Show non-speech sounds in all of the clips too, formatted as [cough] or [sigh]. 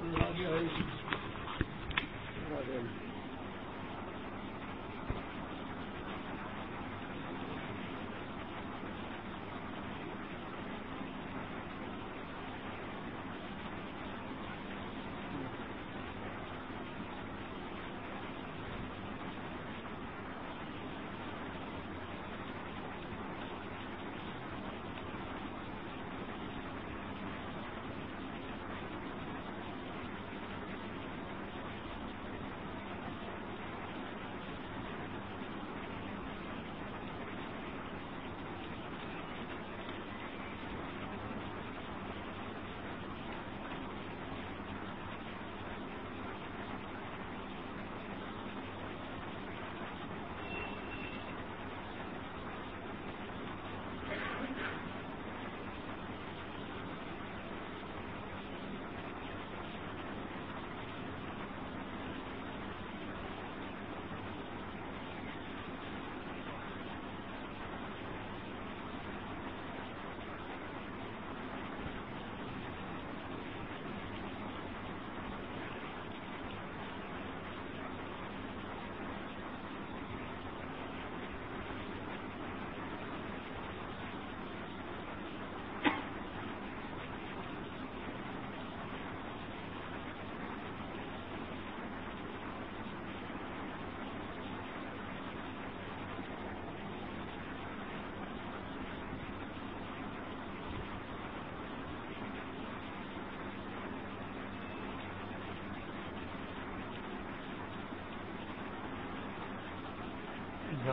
بند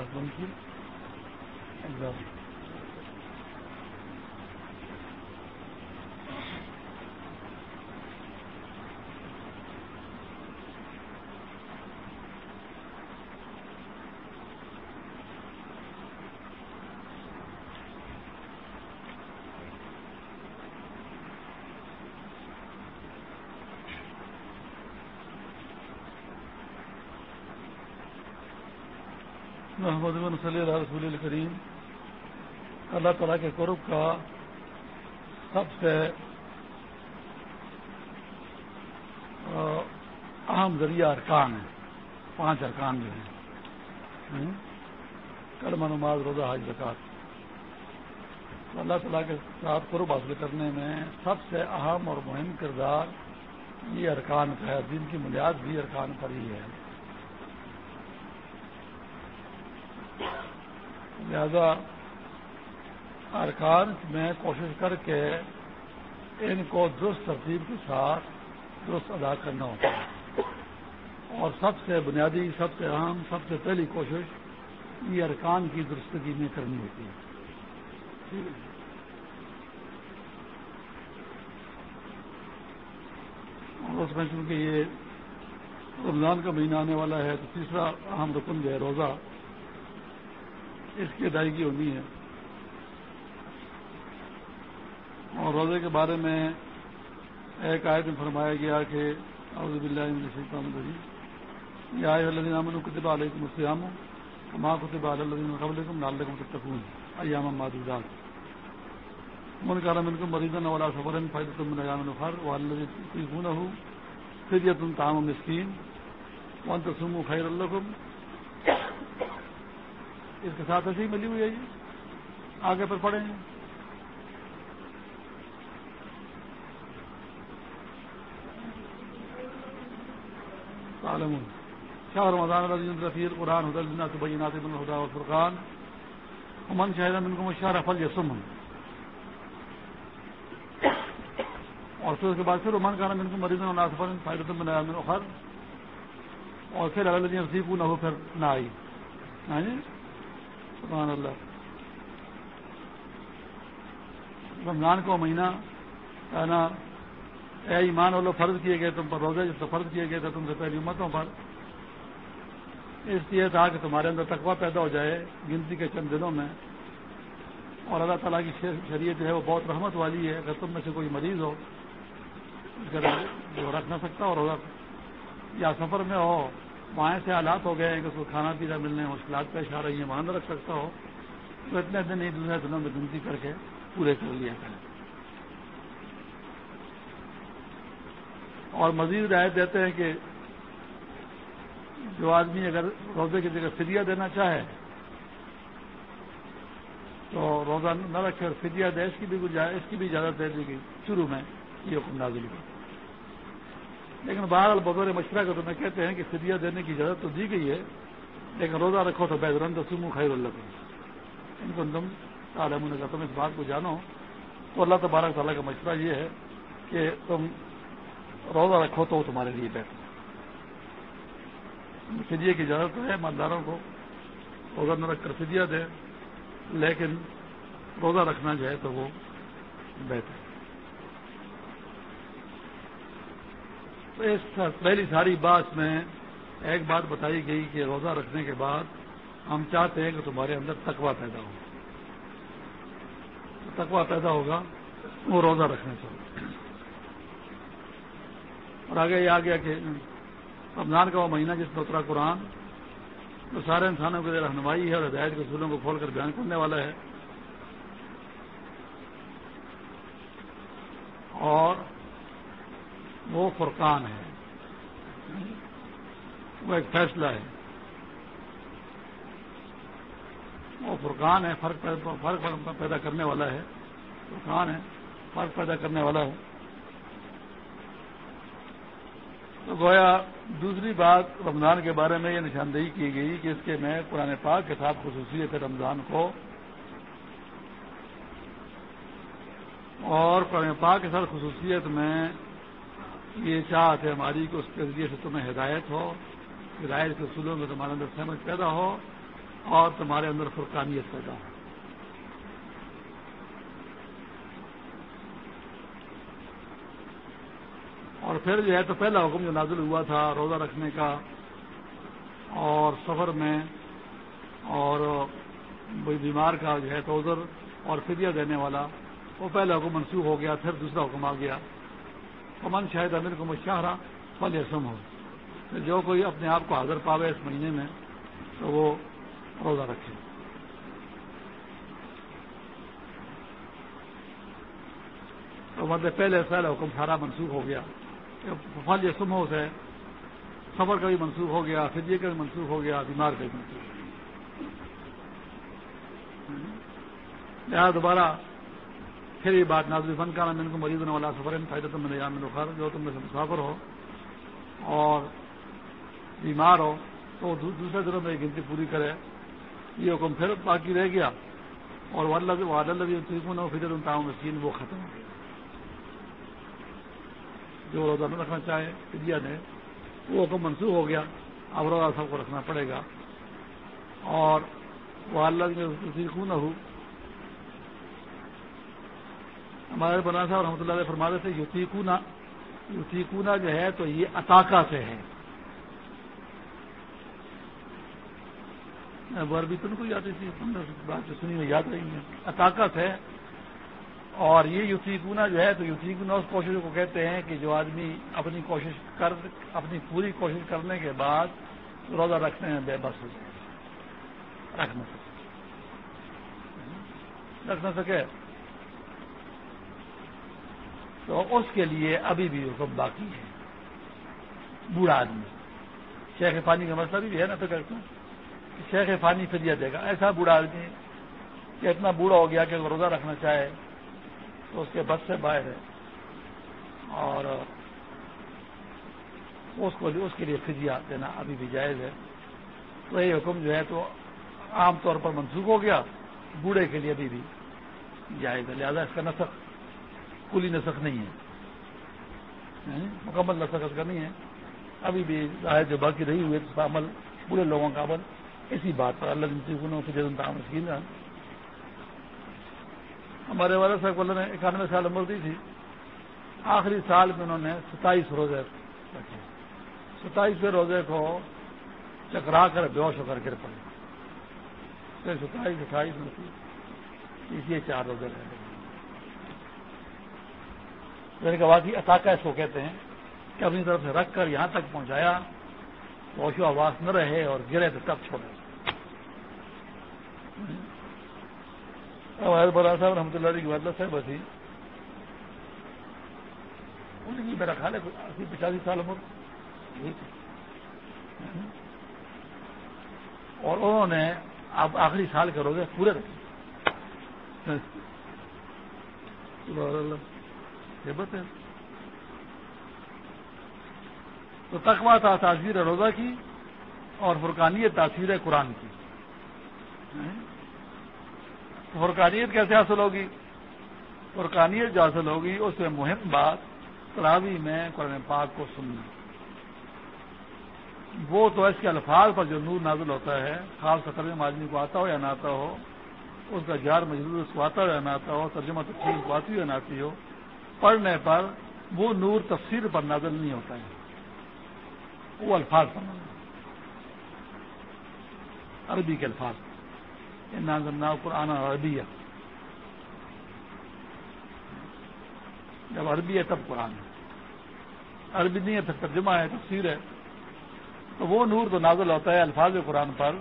کی محمد بن صلی اللہ رسول الکریم، اللہ تعالیٰ کے قرب کا سب سے اہم ذریعہ ارکان ہے پانچ ارکان جو ہیں۔ کل منماز روزہ، حج زکات تو اللہ تعالیٰ کے ساتھ قرب حاصل کرنے میں سب سے اہم اور مہم کردار یہ ارکان کا ہے۔ جن کی بنیاد بھی ارکان پر ہی ہے۔ لہذا ارکان میں کوشش کر کے ان کو درست ترتیب کے ساتھ درست ادا کرنا ہوتا ہے۔ اور سب سے بنیادی، سب سے اہم، سب سے پہلی کوشش یہ ارکان کی درستگی میں کرنی ہوتی ہے۔ اور اس میں چونکہ یہ رمضان کا مہینہ آنے والا ہے تو تیسرا اہم رکن جو ہے روزہ اس کی ادائیگی ہونی ہے۔ اور روزے کے بارے میں ایک آیت میں فرمایا گیا کہ اعوذ باللہ من الشیطان الرجیم۔ یا ایھا الذین آمنوا کتب علیکم الصیام کما کتب علی الذین من قبلکم لعلکم تتقون۔ ایاما معدودات۔ من کان منکم مریضا ولا سفرا فائدۃ من ایام اخر والذین یطیقونه فدیۃ طعام مسکین۔ وان تصوموا خیر لکم اس کے ساتھ ایسی ملی ہوئی ہے جی۔ آگے پر پڑھیں جی۔ عالم شاہ رمضان رضی رفیع قرآن حدلنا سبینات بن الخدا الفرقان امن شاہد ان کو مشار افل یسمن اور پھر اس کے بعد پھر امن کا نام ان کو مریض ناصفر فائدہ بنایا من اخر۔ اور پھر اللہ نصیب نہ ہو پھر نہ آئی ہاں جی؟ سبحان اللہ. رمضان کو مہینہ کہنا اے ایمان والو، فرض کیے گئے تم پر روزے، جس فرض کیے گئے تھے تم سے پہلی امتوں پر. اس لیے تھا کہ تمہارے اندر تقوی پیدا ہو جائے گنتی کے چند دنوں میں. اور اللہ تعالیٰ کی شریعت جو ہے وہ بہت رحمت والی ہے. اگر تم میں سے کوئی مریض ہو وہ رکھ نہ سکتا اور یا سفر میں ہو وہاں سے حالات ہو گئے ہیں کہ اس کو کھانا پینا ملنے، مشکلات پیش آ رہی ہیں وہاں نہ رکھ سکتا ہو، تو اتنے دن ہی دوسرے دنوں میں گنتی کر کے پورے کر لیا کریں۔ اور مزید رعایت دیتے ہیں کہ جو آدمی اگر روزے کی جگہ فدیہ دینا چاہے، تو روزہ نہ رکھے اور فدیہ دے، اس کی بھی اس کی بھی اجازت دے دی گئی۔ شروع میں یہ حکم نازل ہوئی لیکن باہر بغیر مشورہ کا تو میں کہتے ہیں کہ فدیہ دینے کی اجازت تو دی گئی ہے، لیکن روزہ رکھو تو بہترین تو خیر اللہ کو ان کو تم عالم نے کہا تم اس بات کو جانو۔ تو اللہ تبارک تعالیٰ کا مشورہ یہ ہے کہ تم روزہ رکھو تو تمہارے لیے بہتر فدیے کی اجازت ہے مالداروں کو روزہ نہ رکھ کر فدیہ دے لیکن روزہ رکھنا جو ہے تو وہ بہتر تو اس پہلی ساری بات میں ایک بات بتائی گئی کہ روزہ رکھنے کے بعد ہم چاہتے ہیں کہ تمہارے اندر تقوا پیدا ہو۔ تقوا پیدا ہوگا، وہ روزہ رکھنے سے اور آگے یہ آ گیا کہ رمضان کا وہ مہینہ جس میں اترا قرآن تو سارے انسانوں کے لیے رہنمائی ہے اور ہدایت کے اصولوں کو کھول کر بیان کرنے والا ہے۔ اور وہ فرقان ہے۔ وہ ایک فیصلہ ہے۔ وہ فرقان ہے، فرق فرق پیدا کرنے والا ہے۔ فرقان ہے، فرق پیدا کرنے والا ہے۔ تو گویا دوسری بات رمضان کے بارے میں یہ نشاندہی کی گئی کہ اس کے میں پرانے پاک کے ساتھ خصوصیت ہے رمضان کو اور قرآن پاک کے ساتھ خصوصیت میں یہ چاہت ہے ہماری کہ اس کے ذریعے سے تمہیں ہدایت ہو، ہدایت کے اصولوں میں تمہارے اندر سہمت پیدا ہو اور تمہارے اندر فرقانیت پیدا ہو۔ اور پھر جو ہے تو پہلا حکم جو نازل ہوا تھا روزہ رکھنے کا اور سفر میں اور بیمار کا جو ہے تو ادھر اور فدیہ دینے والا، وہ پہلا حکم منسوخ ہو گیا، پھر دوسرا حکم آ گیا۔ امن شاید امیر کو مشاہرہ پل یسم ہو جو کوئی اپنے آپ کو حاضر پاوے اس مہینے میں، تو وہ روزہ رکھے۔ تو مطلب پہلے پہلا حکم سارا منسوخ ہو گیا۔ فل یسم ہو سے سفر کا بھی منسوخ ہو گیا فجے کا بھی منسوخ ہو گیا، بیمار کا بھی منسوخ ہو گیا۔ دوبارہ پھر یہ بات نازل فن کا نام ان کو مریض والا سفر فائدہ تم نے خر جو تم سے مسافر ہو اور بیمار ہو تو دوسرے دنوں میں گنتی پوری کرے۔ یہ حکم پھر باقی رہ گیا۔ اور فکر تعاون مسکین، وہ ختم ہو گیا۔ جو روزہ نہ رکھنا چاہے فدیا نے وہ حکم منسوخ ہو گیا۔ اب روزہ سب کو رکھنا پڑے گا۔ اور وہ اللہ نہ ہو ہمارے بنا صاحب رحمۃ اللہ علیہ فرماتے تھے یوتیکونا یوتیکونا جو ہے تو یہ اتاکا سے ہے۔ بھی تو کو یاد تھی بات جو سنی میں یاد رہی ہے اتاکا سے اور یہ یوتیکونا جو ہے تو یوتیکونا اس کوشش کو کہتے ہیں کہ جو آدمی اپنی کوشش کر، اپنی پوری کوشش کرنے کے بعد روزہ رکھنے میں بے بس ہو جائے۔ رکھ نہ سکے۔ رکھ نہ سکے۔ تو اس کے لیے ابھی بھی حکم باقی ہے۔ بوڑھا آدمی۔ شیخ فانی کا مسئلہ بھی ہے نا تو۔ کرتا شیخ فانی فدیہ دے گا۔ ایسا بوڑھا آدمی کہ اتنا بوڑھا ہو گیا کہ اگر روزہ رکھنا چاہے تو اس کے بس سے باہر ہے۔ اور اس کو اس کے لیے فدیہ دینا ابھی بھی جائز ہے۔ تو یہ حکم جو ہے تو عام طور پر منسوخ ہو گیا۔ بوڑھے کے لیے ابھی بھی جائز ہے۔ لہٰذا اس کا نسخ کلی نسخ نہیں ہے۔ یعنی مکمل نسخ اس کا نہیں ہے۔ ابھی بھی رائے جو باقی رہی ہوئی اس کا عمل پورے لوگوں کا عمل۔ اسی بات پر اللہ مسکین ہمارے والد صاحب اللہ نے اکانوے سال عمر دی تھی۔ آخری سال میں انہوں نے ستائیس روزے رکھے۔ ستائیسویں روزے کو چکرا کر بیوش ہو کر گر پڑے۔ ستائیس، اٹھائیس میں اسی چار روزے رہ گئے۔ کہ واقعی اتاکہ اس کو کہتے ہیں کہ اپنی طرف سے رکھ کر یہاں تک پہنچایا تو آواز نہ رہے اور گرے تو تب چھوڑے۔ بڑا صاحب رحمۃ اللہ علیہ کی والدہ صاحب تھی ان کی میرا خیال ہے اسی پچاسی سال عمر۔ اور انہوں نے اب آخری سال کے روزے پورے رکھے۔ ہے۔ تو تقوا تھا تاثیر روزہ کی اور فرقانیت تاثیر ہے قرآن کی۔ فرقانیت کیسے حاصل ہوگی؟ فرقانیت جو حاصل ہوگی، اس میں مہم بات تراوی میں قرآن پاک کو سننا۔ وہ تو اس کے الفاظ پر جو نور نازل ہوتا ہے، خاص خطر میں آدمی کو آتا ہو یا نہ آتا ہو، اس کا جار مجبور اس کو آتا ہو یا نہ آتا ہو، ترجمہ تفصیل کو آتی ہو یا نہ آتی ہو پڑھنے پر وہ نور تفسیر پر نازل نہیں ہوتا ہے۔ وہ الفاظ پر نازل۔ عربی کے الفاظ۔ نازل نہ قرآن عربی ہے۔ جب عربی ہے تب قرآن ہے۔ عربی نہیں ہے پھر ترجمہ ہے، تفسیر ہے۔ تو وہ نور تو نازل ہوتا ہے الفاظ قرآن پر۔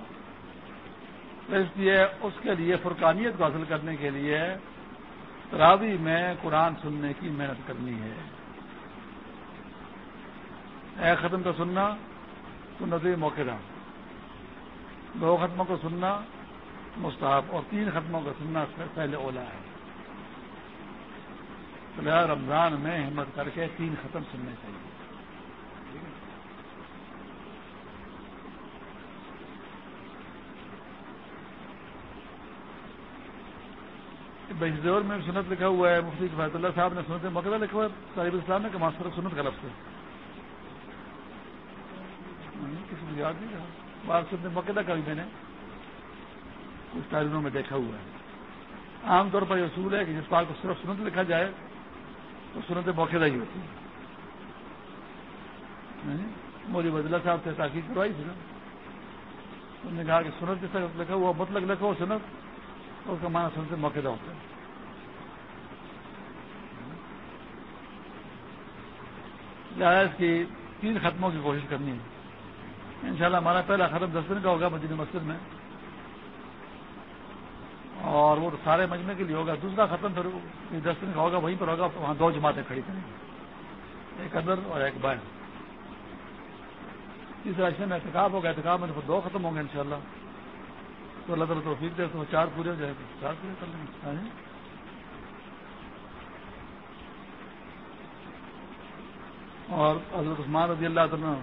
اس لیے اس کے لیے فرقانیت کو حاصل کرنے کے لیے تراوی میں قرآن سننے کی محنت کرنی ہے۔ اے ختم کا سننا سنت موقع دو ختموں کو سننا، مستحب۔ اور تین ختموں کا سننا پہلے اولا ہے۔ رمضان میں ہمت کر کے تین ختم سننے چاہیے۔ بحثور میں سنت لکھا ہوا ہے، مفتی فیض اللہ صاحب نے سنت مقدہ لکھا ہوا ہے، طالب اسلام نے کہ ماسٹر سنت کا لفظ ہاں، کسی کو یاد نہیں رہا۔ بات سنت مقدہ کا بھی میں نے کچھ تعلیموں میں دیکھا ہوا ہے۔ عام طور پر یہ اصول ہے کہ جس بات کو صرف سنت لکھا جائے، تو سنت موقع ہی ہوتی ہے مودی بدلا صاحب سے تاکید کروائی تھی نا۔ انہوں نے کہا کہ سنت جیسا لکھا ہوا مطلب لکھا ہو سنت اس کا مانا سنت موقع ہوتا ہے لہٰذا اس کی تین ختموں کی کوشش کرنی ہے انشاءاللہ ہمارا پہلا ختم دس دن کا ہوگا مدینہ مسجد میں اور وہ سارے مجمے کے لیے ہوگا دوسرا ختم پھر دس دن کا ہوگا وہیں پر ہوگا وہاں دو جماعتیں کھڑی کریں گے ایک ادر اور ایک بائیں تیسرا اس میں احتکاب ہوگا احتکاب میں دو ختم ہوں گے انشاءاللہ تو اللہ تعالیٰ توفیق دے تو چار پورے ہو جائے گا چار پورے کر لیں گے۔ ہاں جی۔ اور حضرت عثمان رضی اللہ تعالیٰ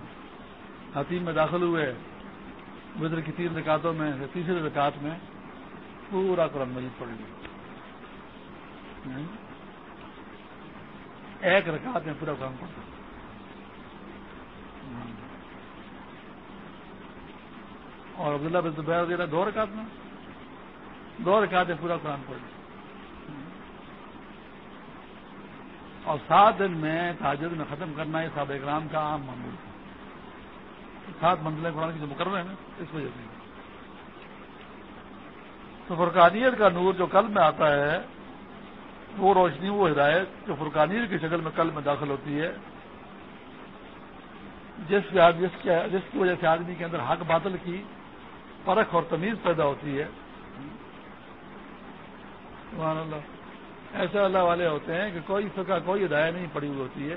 حتیم میں داخل ہوئے۔ بدر کی تین رکعتوں میں تیسرے رکعت میں پورا قرآن مجید پڑ گیا ایک رکعت میں پورا قرآن پڑھ اور عبداللہ بن زبیر وغیرہ دو رکعت میں، دو رکعت میں پورا قرآن پڑھ اور سات دن میں تاجد میں ختم کرنا ہے صاحب اکرام کا عام معمول تھا۔ سات منزلیں قرآن کی جو مقرر ہے نا اس وجہ سے۔ تو فرقانیت کا نور جو کل میں آتا ہے، وہ روشنی، وہ ہدایت جو فرقانیت کی شکل میں کل میں داخل ہوتی ہے، جس جس جس کی وجہ سے آدمی کے اندر حق بادل کی فرق اور تمیز پیدا ہوتی ہے۔ سبحان اللہ۔ ایسے اللہ والے ہوتے ہیں کہ کوئی فقہ کوئی ہدایت نہیں پڑی ہوئی ہوتی ہے۔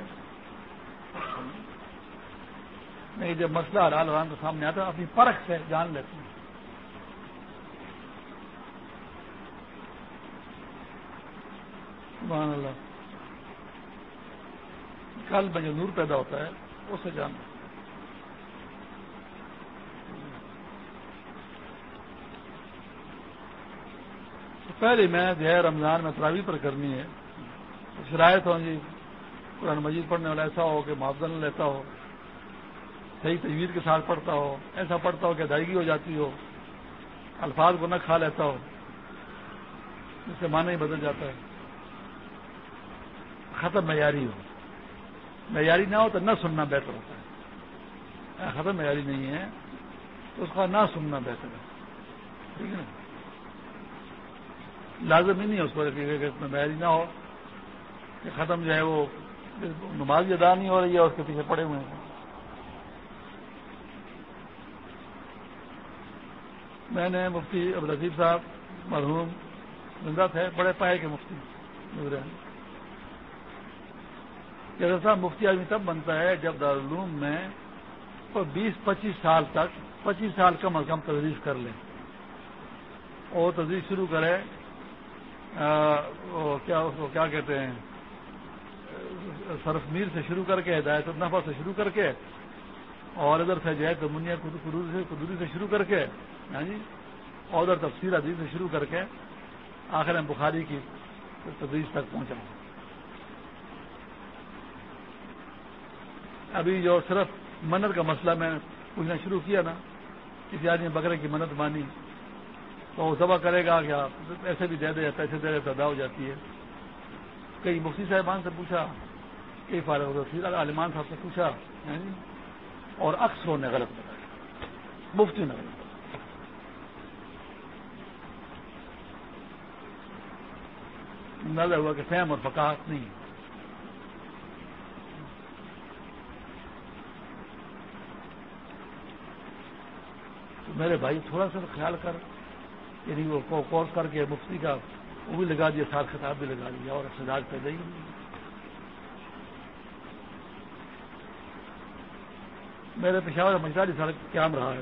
نہیں، جب مسئلہ حلال حرام کے سامنے آتا ہے، اپنی پرکھ سے جان لیتے ہیں۔ سبحان اللہ۔ کل میں جو نور پیدا ہوتا ہے اسے جاننا پہلے میں جو ہے رمضان میں تراوی پر کرنی ہے شرائط ہوں جی قرآن مجید پڑھنے والا ایسا ہو کہ معاوضہ نہ لیتا ہو، صحیح تجویز کے ساتھ پڑھتا ہو، ایسا پڑھتا ہو کہ ادائیگی ہو جاتی ہو، الفاظ کو نہ کھا لیتا ہو جس سے معنی ہی بدل جاتا ہے۔ ختم معیاری ہو۔ معیاری نہ ہو تو نہ سننا بہتر ہوتا ہے۔ ختم معیاری نہیں ہے تو اس کا نہ سننا بہتر ہے۔ ٹھیک ہے نا؟ لازم ہی نہیں ہے اس کو اس میں معیاری نہ ہو، کہ ختم جو ہے وہ نماز ادا نہیں ہو رہی ہے، اس کے پیچھے پڑے ہوئے ہیں۔ میں نے مفتی عبدالعزیب صاحب مرحوم زندہ تھے، بڑے پائے کے مفتی جیسا مفتی آدمی تب بنتا ہے جب دارالعلوم میں بیس، پچیس سال تک، پچیس سال کم از کم تدریس کر لیں اور تدریس شروع کرے کیا اس کو کیا کہتے ہیں؟ سرف میر سے شروع کر کے، ہدایت النفع سے شروع کر کے، اور ادھر سے جو ہے منیا قدوری سے شروع کر کے ہاں جی؟ اور ادھر تفصیل عدیز سے شروع کر کے، آخر بخاری کی تدریس تک پہنچا۔ ابھی جو صرف منت کا مسئلہ میں پوچھنا شروع کیا نا کسی آدمی بکرے کی منت مانی۔ تو وہ ذبح کرے گا کیا پیسے بھی دے دے پیسے دے دے تو ادا ہو جاتی ہے۔ کئی مفتی صاحبان سے پوچھا، کئی فارغ رسید عالمان صاحب سے پوچھا ہاں جی؟ اور اکثروں نے غلط بتایا۔ مفتی نے۔ غلط نظر ہوا کہ فہم اور فکاہت نہیں۔ تو میرے بھائی، تھوڑا سا خیال کر۔ یعنی وہ کورس کر کے مفتی کا وہ بھی لگا دیا، ساتھ خطاب بھی لگا دیا اور سجاج پیدا ہی میرے پشاور مجھاری سال قیام رہا ہے؟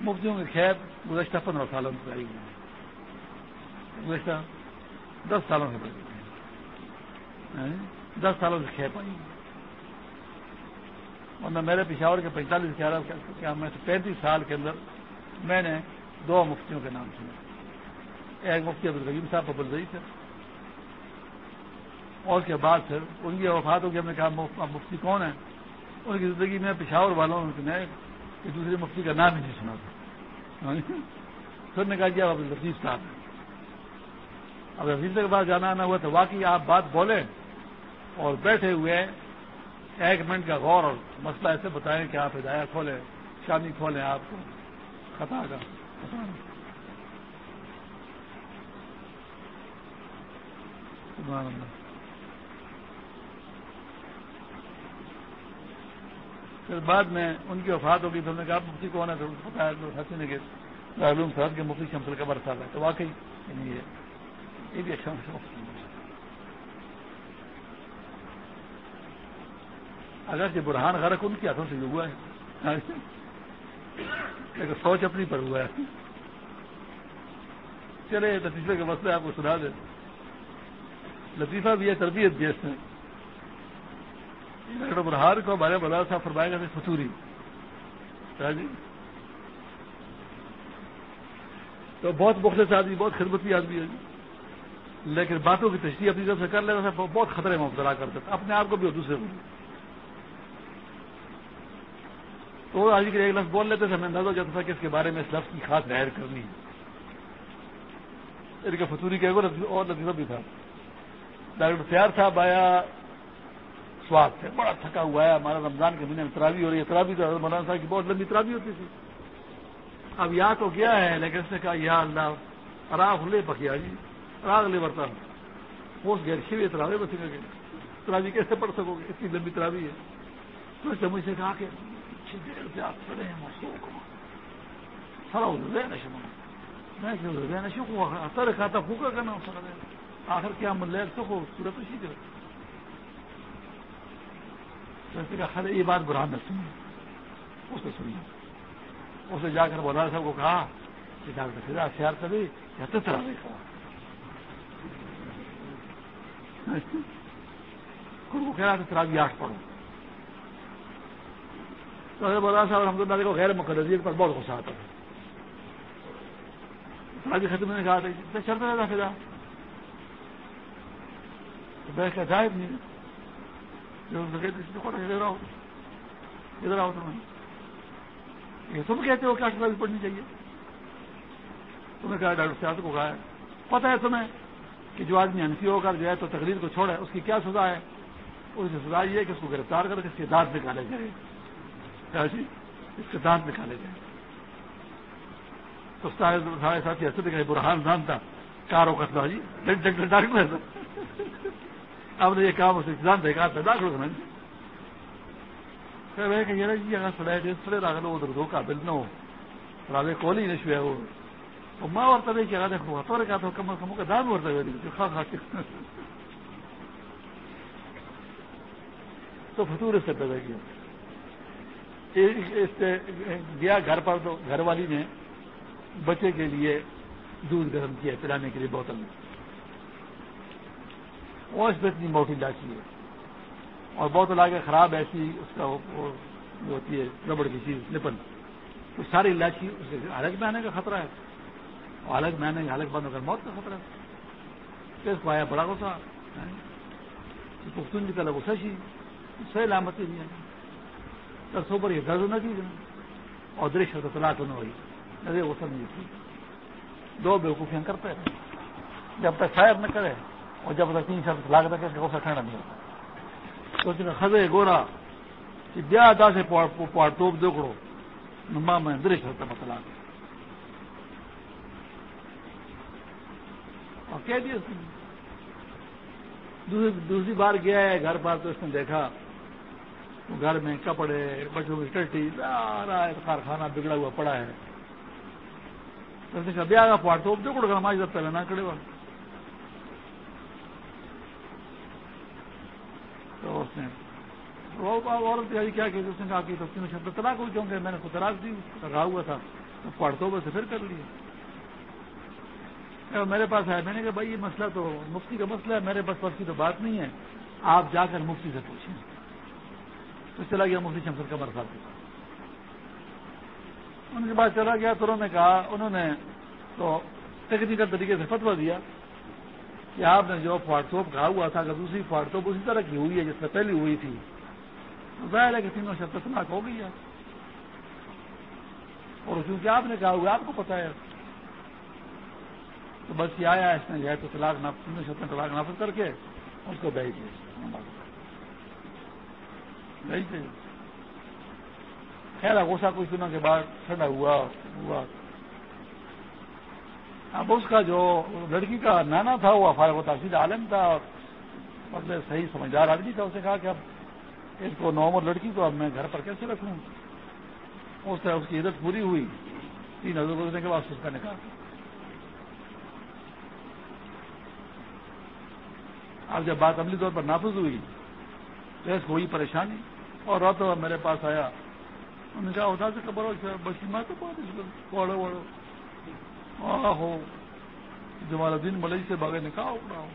مفتیوں کی خیر گزشتہ پندرہ سالوں سے آئی ہوئی گزشتہ دس سالوں سے بڑھ ہیں ہاں؟ دس سالوں سے کھیپ آئی ورنہ میرے پشاور کے پینتالیس گیارہ کیا میں پینتیس سال کے اندر میں نے دو مفتیوں کے نام سنے۔ ایک مفتی عبد عبدالرحیم صاحب ابوالزئی تھے۔ اور اس کے بعد پھر ان کی وفات ہوگی ہم نے کہا مفتی کون ہے ان کی زندگی میں پشاور والوں نے کہ دوسرے مفتی کا نام ہی نہیں سنا تھا۔ پھر نے کہا کہ اب لطیف صاحب اب رفیق کے بعد جانا نہ ہوا تو واقعی آپ بات بولیں اور بیٹھے ہوئے ایک منٹ کا غور اور مسئلہ ایسے بتائیں کہ آپ ہدایت کھولیں، شامی کھولیں آپ کو۔ خطا کا پھر بعد میں ان کی وفات ہوگی، تو نے کہا مفتی کون ہے؟ تو بتایا تو حسین نے کہ علوم صاحب کے مفتی شمسل کا برسال ہے تو واقعی یعنی یہ بھی اچھا اگر یہ برہان غرق ان کے ہاتھوں سے ہوا ہے۔ لیکن سوچ اپنی پر ہوا ہے۔ چلے لطیفے کے مسئلے آپ کو سنا دیں۔ لطیفہ بھی ہے، تربیت بھی اس میں۔ ڈاکٹر برہار کو ہمارے بلا صاحب فرمائے گا فتوری۔ ہاں جی۔ تو بہت مخلص آدمی، بہت خدمتی آدمی ہے جی۔ لیکن باتوں کی تشریح اپنی طرف سے کر لیتا تھا، بہت خطرے میں مبتلا کرتا تھا۔ اپنے آپ کو بھی اور دوسرے کو تو آج کے ایک لفظ بول لیتے تھے ہمیں اندازہ ہو جاتا تھا کہ اس کے بارے میں اس لفظ کی خاص رائر کرنی ہے۔ ان کا فتوری کہ اور لطیفہ بھی تھا۔ ڈاکٹر سیار صاحب آیا سواد سے بڑا تھکا ہوا ہے، ہمارا رمضان کے مہینے میں ترابی ہو رہی ہے۔ ترابی تو مولانا صاحب کی بہت لمبی ترابی ہوتی تھی۔ اب یا تو گیا ہے، لیکن اس نے کہا، یا اللہ راغ لے پکیا جی راغ لے برتا ہوں۔ گیر شیوی تراوے بس گئے ترابی کیسے پڑھ سکو گے؟ اتنی لمبی ترابی ہے۔ تو اس نے مجھ سے کہا کہ سر نشم میں آخر کیا مل رہا تو صورت اسی کے خیر یہ بات برہان نے سنی اسے سنی اسے جا کر مولانا صاحب کو کہا کہ ڈاکٹر فضا سیار کبھی یا تو طرح نہیں کہا کو کہہ رہا تھا ترابی آٹھ پڑھو تو مولانا صاحب الحمد للہ کو غیر مقدریت پر بہت غصہ آتا تھا ختم نے کہا تھا چلتا رہتا فضا تو میں کیا نہیں۔ ادھر آؤ۔ ادھر آؤ تمہیں۔ یہ تم کہتے ہو کیا بھی پڑھنی چاہیے۔ تمہیں کہا، ڈاکٹر سیاست کو کہا ہے، پتہ ہے تمہیں کہ جو آدمی انفی ہو کر جو تو تقریر کو چھوڑے اس کی کیا سزا ہے؟ اس کی سزا یہ ہے کہ اس کو گرفتار کر کے اس کے دانت نکالے جائے جی اس کے دانت نکالے جائیں۔ تو سارے ساتھی ایسے دکھائے برہان جانتا کاروں کا جی ڈاکٹر نے یہ کام اسے جان دے گا پیدا کرو سمجھ۔ کہ یہ جی اگر ادھر قابل نہ ہو۔ راوے نشو ہے وہ تو کہا کا دام اور خاص خاص۔ تو فطور سے پیدا کیا۔ گیا گھر پر تو گھر والی نے بچے کے لیے دودھ گرم کیا، پلانے کے لیے بوتل۔ میں وہ اس پہ اتنی موٹی لاچی ہے۔ اور بوتل آگے خراب ایسی اس کا وہ ہوتی ہے، ربڑ کی چیز نپل تو ساری الائچی اس کے الگ میں آنے کا خطرہ ہے۔ اور الگ میں آنے الگ بند ہو کر موت کا خطرہ ہے۔ اس کو آیا بڑا غصہ پختون کی طرح غصہ سی صحیح علامتی نہیں ہے سو یہ درد نہ کی اور درش تو طلاق نہ ہوئی تھی دو بیوقوفیاں کرتے ہیں۔ جب تک شاید نہ کرے اور جب تک تین شرط طلاق تک اس کا غصہ ٹھنڈا نہیں ہوتا۔ تو خزے گورا کہ بیا دا سے پوار توپ دیکھو ماں میں درش ہوتا مسئلہ مطلب۔ اور کہہ دیا اس نے۔ دوسری بار گیا ہے، گھر پر تو اس نے دیکھا۔ گھر میں کپڑے، بچوں کی ٹٹی، سارا کارخانہ بگڑا ہوا پڑا ہے۔ بیا کا پاٹ تو دیکھو گا ہماری پہلے نہ کڑے ہوا تو اس نے عورت تیاری کیا کہ اس نے کہا کہ تین شبد طلاق ہوئی کیونکہ میں نے کو طلاق دی، رہا ہوا تھا۔ تو پڑھتوں میں سے پھر کر لیا میرے پاس ہے۔ میں نے کہا، بھائی، یہ مسئلہ تو مفتی کا مسئلہ ہے، میرے بس بس کی تو بات نہیں ہے۔ آپ جا کر مفتی سے پوچھیں۔ تو چلا گیا مفتی شمسر کمر صاحب کے پاس ان کے بعد چلا گیا تو انہوں نے کہا، انہوں نے تو ٹیکنیکل طریقے سے فتوا دیا کہ آپ نے جو فاٹسوپ کہا ہوا تھا، اگر دوسری فاٹسوپ اسی طرح کی ہوئی ہے جس سے پہلی ہوئی تھی ظاہر ہے کہ تینوں شب طلاق ہو گئی ہے۔ اور کیونکہ آپ نے کہا ہوا، آپ کو پتا ہے۔ تو بس یہ آیا، اس نے جو ہے تو طلاق تینوں شب طلاق نافذ کر کے اس کو بھیج دیا۔ بھیج دیا خیر غصہ کچھ دنوں کے بعد ٹھنڈا ہوا ہوا اب اس کا جو لڑکی کا نانا تھا وہ فارغ و تحصیل عالم تھا اور مطلب صحیح سمجھدار آدمی تھا اسے کہا کہ اب اس کو نومر لڑکی کو اب میں گھر پر کیسے رکھوں اس سے اس کی عزت پوری ہوئی تین ہزار گزرنے کے بعد اس کا نکاح اب جب بات عملی طور پر نافذ ہوئی تو اس کو ہوئی پریشانی اور رات میرے پاس آیا۔ انہوں نے کہا ہوتا سے خبر ہو بسی میں تو بہت وڑو وڑو ہو۔ جمال الدین ملئی سے بغیر نکاح اکڑا ہو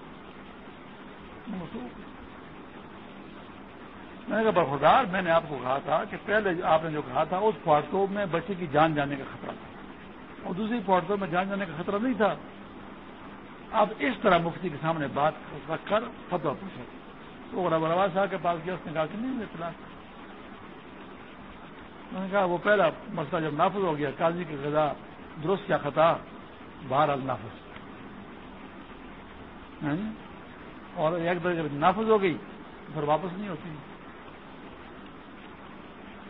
میں نے کہا برخدار میں نے آپ کو کہا تھا کہ پہلے آپ نے جو کہا تھا، اس فوٹو میں بچے کی جان جانے کا خطرہ تھا۔ اور دوسری فوٹو میں جان جانے کا خطرہ نہیں تھا۔ اب اس طرح مفتی کے سامنے بات رکھ کر فتوا پوچھا تو ربا صاحب کے پاس گیا، اس نے کہا کہ نہیں اطلاع میں نے کہا، وہ پہلا مسئلہ جب نافذ ہو گیا، قاضی کی غذا درست یا خطا باہر النافذ ہاں جی؟ اور ایک بار جب نافذ ہو گئی، پھر واپس نہیں ہوتی۔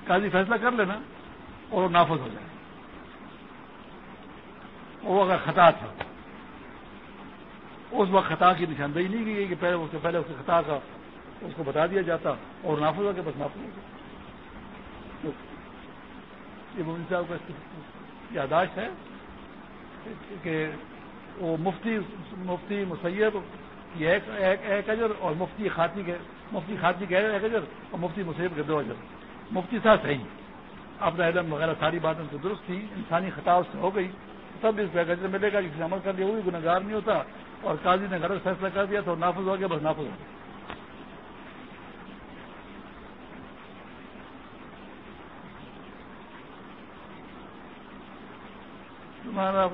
قاضی فیصلہ کر لینا اور وہ نافذ ہو جائے۔ وہ اگر خطا تھا، اس وقت خطا کی نشاندہی نہیں کی گئی کہ پہلے اس سے پہلے اس کے خطا کا اس کو بتا دیا جاتا اور نافذ ہو کے بس نافذ ہو گیا۔ یہ صاحب کا یاداشت ہے کہ وہ مفتی مفتی مسیب کی ایک اجر اور مفتی خاطی کے، مفتی خاطی کے ایک اجر اور مفتی مسیب کے دو اجر۔ مفتی صاحب صحیح۔ اپنا علم وغیرہ ساری باتیں تو درست تھی، انسانی خطا سے ہو گئی۔ تب اس گجر ملے گا کسی عمل کر لیا ہوئی گناگار نہیں ہوتا۔ اور قاضی نے غلط فیصلہ کر دیا تو نافذ ہو گیا، بس نافذ ہو گیا۔ تمہارا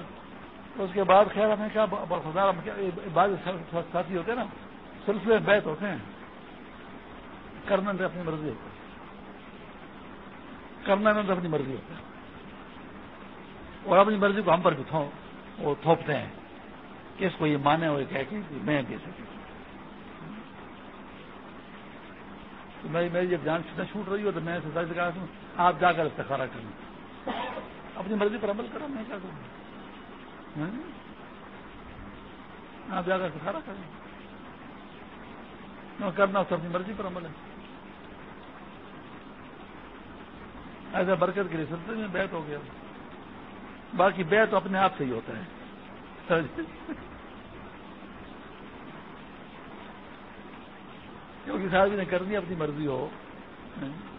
اس کے بعد خیر ہمیں کیا بعض ساتھی ہوتے ہیں نا، سلسلے بیت ہوتے ہیں۔ کرنا اپنی مرضی ہوتی ہے۔ کرنا میں اپنی مرضی ہوتا ہے۔ اور اپنی مرضی کو ہم پر بھی وہ تھوپتے ہیں۔ کہ اس کو یہ مانے ہوئے کہ جی، میں دے سکوں تو میری جب جان چھوٹ رہی ہو تو میں سے کہا ہوں آپ جا کر استخارہ کریں۔ اپنی مرضی پر عمل کرو، میں کیا کروں؟ ہاں؟ آپ جا کر استخارہ کریں۔ کرنا تو اپنی مرضی پر عمل ہے۔ ایسا برکت کے لیے سلسلے میں بیت ہو گیا۔ باقی بیت تو اپنے آپ سے ہی ہوتا ہے۔ کیونکہ صاحب نے کرنی اپنی مرضی ہو۔ ہاں؟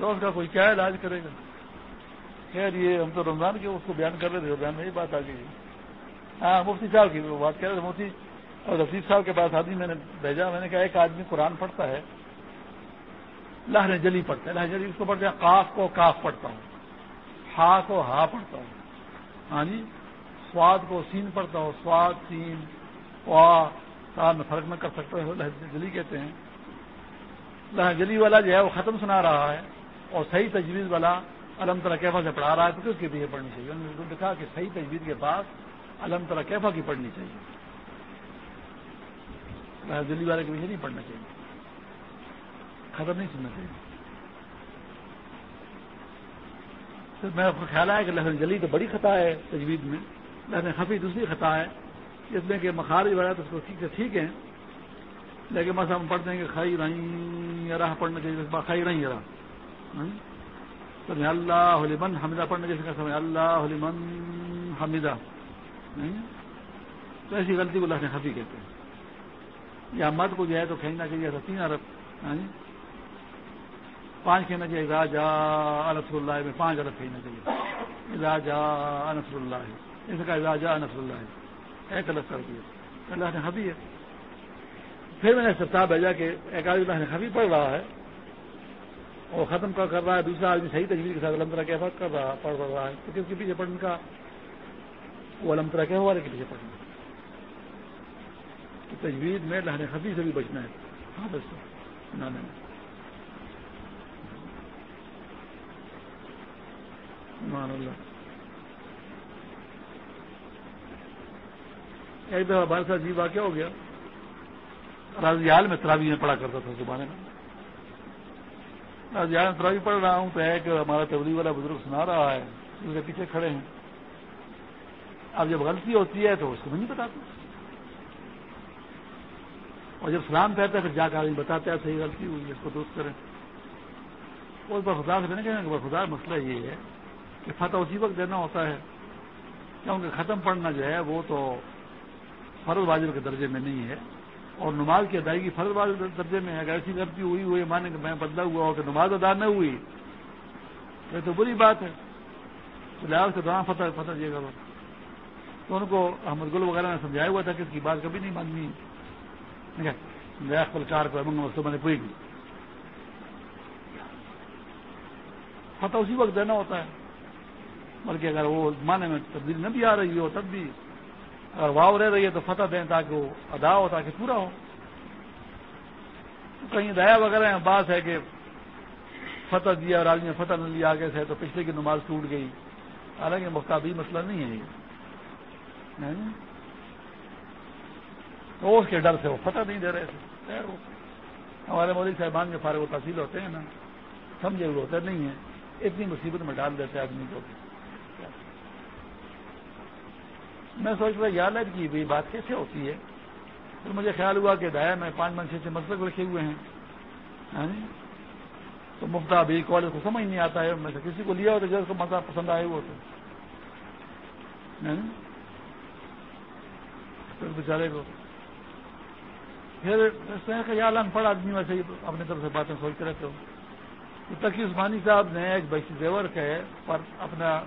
تو اس کا کوئی کیا علاج کرے گا۔ خیر، یہ ہم تو رمضان کے اس کو بیان کر رہے تھے، بیان میں یہ بات آ گئی۔ ہاں مفتی صاحب کی بات کہہ رہے تھے، مفتی اور رفیق صاحب کے پاس آدمی میں نے بھیجا، میں نے کہا ایک آدمی قرآن پڑھتا ہے، لہر جلی پڑھتا ہے، لہر جلی اس کو پڑھتے ہیں کاف کو کاف پڑھتا ہوں، ہا کو ہا پڑھتا ہوں۔ ہاں جی سواد کو سین پڑھتا ہوں، سواد، سین صاحب میں فرق نہ کر سکتا ہوں، لہر جلی کہتے ہیں۔ لہر جلی والا جو ہے وہ ختم سنا رہا ہے۔ اور صحیح تجویز والا علم طرح کیفا سے پڑھا رہا ہے تو کس کے پیچھے پڑھنی چاہیے۔ انہوں نے دیکھا کہ صحیح تجویز کے پاس علم طرح کیفا کی پڑھنی چاہیے۔ لہر والے کے پیچھے نہیں پڑھنا چاہیے۔ ختم نہیں سننا چاہیے۔ میرا خیال ہے کہ لہن جلی تو بڑی خطا ہے تجوید میں۔ لہن خفی دوسری خطا ہے۔ جس میں کہ مخارج وغیرہ تو اس کو ٹھیک ٹھیک ہے لیکن بس ہم پڑھتے ہیں کہ خائی رہی راہ پڑھنا چاہیے خائی رہی راہ۔ ہاں؟ سمے اللہ لمن حمیدہ پڑھنا چاہیے سمے اللہ لمن حمیدہ تو ایسی غلطی کو لہن خفی کہتے ہیں۔ یا مت کو جو ہے تو کھینچنا چاہیے تین عرب پانچ کہنا چاہیے راجا انصر اللہ میں پانچ عرب کہنا چاہیے راجا انصر اللہ اس کا راجا انصر اللہ ہے ایک الگ کر دیا۔ اللہ نے حبی ہے۔ پھر میں نے سرتا بھیجا کہ ایک آدمی اللہ نے حبی پڑھ رہا ہے۔ اور ختم کر کر رہا ہے، دوسرا آدمی صحیح تجویز کے ساتھ علمترا کیفا کر رہا پڑھ رہا ہے تو کس کے پیچھے پڑھنے کا وہ علمترا کیفا والے کے پیچھے پڑھنا تجویز میں لہن حبی سے بھی بچنا ہے۔ ہاں بس۔ نہ اللہ۔ ایک دفعہ ہمارے ساتھ جی واقعہ ہو گیا رازیال میں تراوی میں پڑھا کرتا تھا زمانے میں۔ رازیال میں پڑھ رہا ہوں تو ایک ہمارا تبدیلی والا بزرگ سنا رہا ہے، اس کے پیچھے کھڑے ہیں۔ اب جب غلطی ہوتی ہے تو اس کو نہیں بتاتے۔ اور جب سلام کہتا ہے پھر جا کر بتاتے ہیں، صحیح غلطی ہوئی، اس کو درست کریں۔ اس پر خدا سے نہیں کہیں خدا مسئلہ یہ ہے کہ فتح اسی وقت دینا ہوتا ہے۔ کیونکہ ختم پڑھنا جو ہے وہ تو فرض واجب کے درجے میں نہیں ہے۔ اور نماز کی ادائیگی فرض واجب درجے میں اگر ایسی غلطی ہوئی ہوئی مانے کہ میں بدلا ہوا ہو کہ نماز ادا نہ ہوئی، یہ تو بری بات ہے۔ تو لحاظ کے دوران فتح فتح دیے گا تو ان کو احمد گل وغیرہ نے سمجھایا ہوا تھا کہ اس کی بات کبھی نہیں ماننی۔ پل کار کو میں نے کوئی بھی فتح اسی وقت دینا ہوتا ہے۔ بلکہ اگر وہ معنی میں تبدیلی نہ بھی آ رہی ہو، تب بھی اگر واؤ رہ رہی ہے تو فتح دیں تاکہ وہ ادا ہو، تاکہ پورا ہو۔ کہیں دیا وغیرہ بات ہے کہ فتح دیا اور آدمی نے فتح نہ لیا، آگے سے تو پچھلے کی نماز ٹوٹ گئی۔ حالانکہ مختابی مسئلہ نہیں ہے یہ۔ تو اس کے ڈر سے وہ فتح نہیں دے رہے تھے۔ ہمارے مودی صاحبان کے فارغ و تحصیل ہوتے ہیں نا، سمجھے ہوئے ہوتے نہیں ہیں۔ اتنی مصیبت میں ڈال دیتے آدمی کو۔ میں سوچ رہا یاد ہے کہ یہ بات کیسے ہوتی ہے؟ پھر مجھے خیال ہوا کہ دایا، میں پانچ من چھ سے مسلک رکھے ہوئے ہیں۔ ہاں جی؟ تو مفتا ابھی کالج کو سمجھ نہیں آتا ہے، میں سے کسی کو لیا ہو تو جس کو مزہ پسند آئے وہ تو۔ ہاں جی؟ پھر بیچارے کو۔ پھر یا ان پڑھ آدمی ویسے ہی اپنی طرف سے باتیں سوچتے رہتے ہو تقی عثمانی صاحب نے ایک بشی زیور کے پر اپنا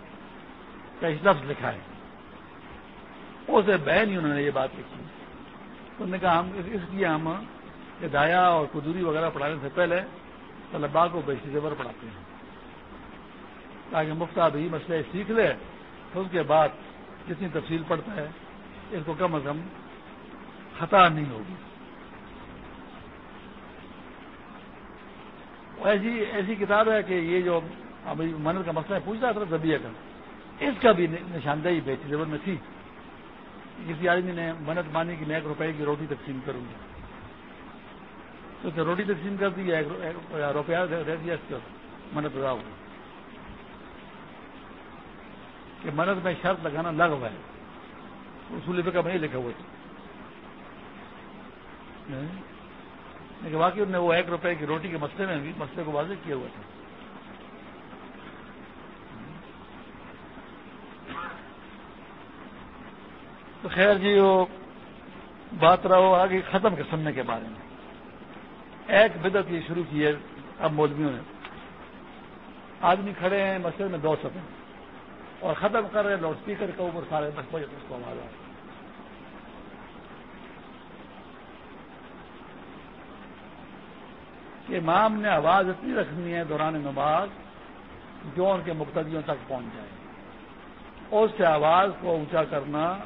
لفظ لکھا ہے۔ اسے بہن ہی انہوں نے یہ بات لکھی۔ انہوں نے کہا، ہم اس لیے ہم ہدایا اور قدوری وغیرہ پڑھانے سے پہلے طلبا کو بیشی زیور پڑھاتے ہیں۔ تاکہ مفتا بھی مسئلہ سیکھ لے، تو اس کے بعد جتنی تفصیل پڑتا ہے، اس کو کم از کم خطا نہیں ہوگی۔ ایسی ایسی کتاب ہے کہ یہ جو ابھی منت کا مسئلہ پوچھ رہا تھا زبیہ کا، اس کا بھی نشاندہی بیٹی زبر میں تھی۔ کسی آدمی نے منت مانی کی میں ایک روپے کی روٹی تقسیم کروں گی۔ تو روٹی تقسیم کر دی روپیہ دے دیا اس کو، منت ادا ہوگی کہ منت میں شرط لگانا لگ ہوا ہے۔ اصول کا میں لکھا ہوا تھا لیکن واقعی انہوں نے وہ ایک روپے کی روٹی کے مسئلے میں بھی مسئلے کو واضح کیا ہوا تھا۔ تو خیر جی وہ بات رہا ہو آگے ختم کے سننے کے بارے میں۔ ایک بدت یہ شروع کی ہے اب مولویوں نے۔ آدمی کھڑے ہیں، مسجد میں دو سفے اور ختم کر رہے لاؤڈ اسپیکر کے اوپر سارے دس بجے اس کو آواز آ کہ امام نے آواز اتنی رکھنی ہے دوران نماز جو ان کے مقتدیوں تک پہنچ جائے۔ اس سے آواز کو اونچا کرنا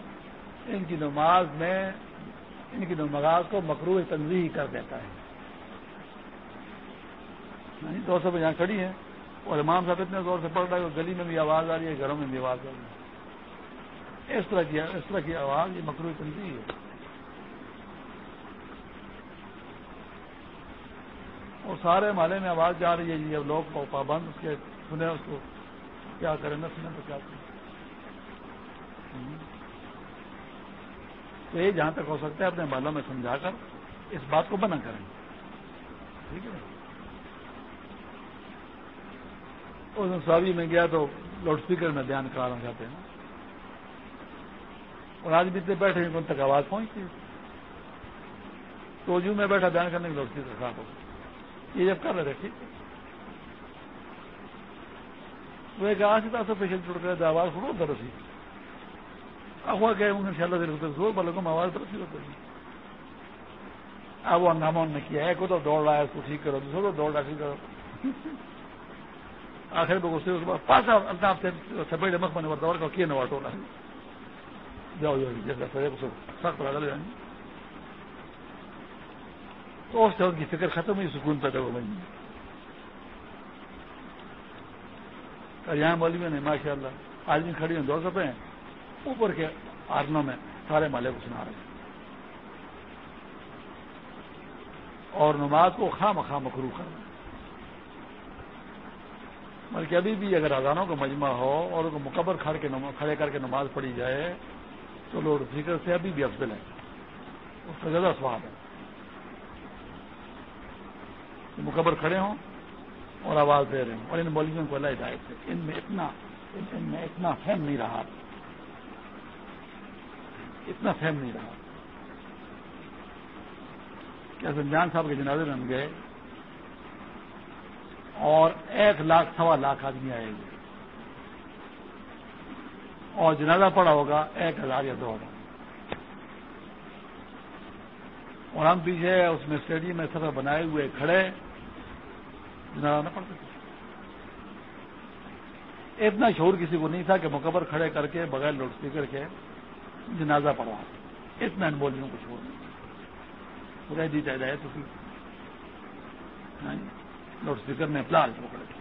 ان کی نماز میں ان کی نماز کو مکرو تنظیم کر دیتا ہے۔ یعنی دو سو یہاں کھڑی ہیں۔ اور امام صاحب اتنے زور سے پڑھ رہا ہے کہ گلی میں بھی آواز آ رہی ہے، گھروں میں بھی آواز آ رہی ہے۔ اس طرح کی اس طرح کی آواز یہ مکرو تنظیم ہے۔ اور سارے مالے میں آواز جا رہی ہے جی اب لوگ پابند اس کے سنیں، اس کو کیا کریں نہ سنیں تو کیا کریں۔ تو یہ جہاں تک ہو سکتا ہے اپنے بالوں میں سمجھا کر اس بات کو بنا کریں۔ ٹھیک ہے اس سوابی میں گیا تو لاؤڈ اسپیکر میں بیان کرانا چاہتے ہیں اور آج بھی اتنے بیٹھے ہیں ان تک آواز پہنچتی ہے۔ تو جو میں بیٹھا بیان کرنے کے لاؤڈ اسپیکر خراب ہو یہ جب کر رہے ٹھیک ہے۔ وہ ایک آج سے پیشنٹ ٹوٹ گئے آواز سنو درسی ہوا گئے ان شاء اللہ زور والوں کو آواز ہوتی ہے اب وہ ہنگامہ نے کیا ہے، کوئی تو دوڑ رہا ہے اس کو ٹھیک کرو، دوسرے کو دوڑ رہا ٹھیک کرو۔ آخر میں اس کے بعد پاسا اللہ سے سپیٹ مخ بنے دوڑ کا کیا نوا ٹولا جاؤ جاؤ جیسا سخت لگا لے تو اس سے ان کی فکر ختم ہوئی، سکون پیدا ہو گئی۔ یہاں بولی میں نے ماشاء اللہ آدمی کھڑی ہوں دو سپے ہیں۔ اوپر کے آرنوں میں سارے مالے کو سنا رہے ہیں اور نماز کو خواہ مخواہ مکرو کر رہے ہیں بلکہ ابھی بھی اگر اذانوں کا مجمع ہو اور ان کو مقبر کھڑے کر کے نماز پڑھی جائے، تو لوگ فکر سے ابھی بھی افضل ہے اس کا زیادہ سواد ہے۔ مقبر کھڑے ہوں اور آواز دے رہے ہوں۔ اور ان مولویوں کو اللہ ہدایت ہے ان میں اتنا، ان میں اتنا فہم نہیں رہا۔ اتنا فہم نہیں رہا۔ کیا سنجان صاحب کے جنازے میں ہم گئے اور ایک لاکھ، سوا لاکھ آدمی آئے گے اور جنازہ پڑا ہوگا ایک ہزار یا دو ہزار۔ اور ہم پیچھے اس میں اسٹیڈیم میں سفر بنائے ہوئے کھڑے، جنازہ نہ پڑتے اتنا شور کسی کو نہیں تھا کہ مقبر کھڑے کر کے بغیر لاؤڈ اسپیکر کے جنازہ پڑھوا اتنا بولیوں کو چھوڑ خدا دی جائے تو ہاں جی۔ لاؤڈ اسپیکر نے پلاز پکڑے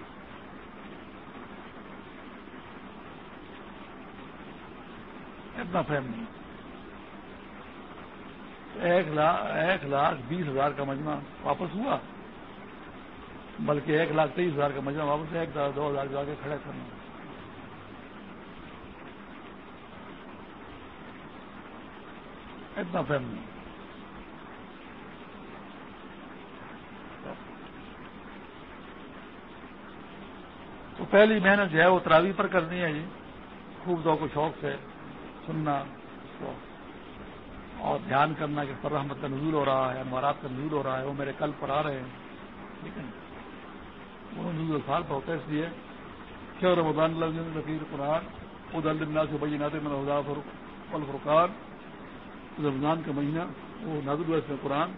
اتنا فہم نہیں۔ ایک لاکھ ایک لاکھ بیس ہزار کا مجمع واپس ہوا۔ بلکہ ایک لاکھ تیئیس ہزار کا مجمع واپس، ایک دو ہزار جا کے کھڑے کرنا اتنا فہم نہیں۔ تو پہلی محنت جو ہے وہ تراوی پر کرنی ہے جی خوب دو کو شوق سے سننا اور دھیان کرنا کہ پر رحمت کا نزول ہو رہا ہے، انوارات کا نزول ہو رہا ہے، وہ میرے کل پر آ رہے ہیں۔ ٹھیک ہے وہ نزول سال پر ہوتا ہے، اس لیے کیا رمضان لفیظ قرآن خود اللہ سے بھائی ناطے میں الفرقان رمضان کا مہینہ، وہ نازل ہوا اس میں قرآن۔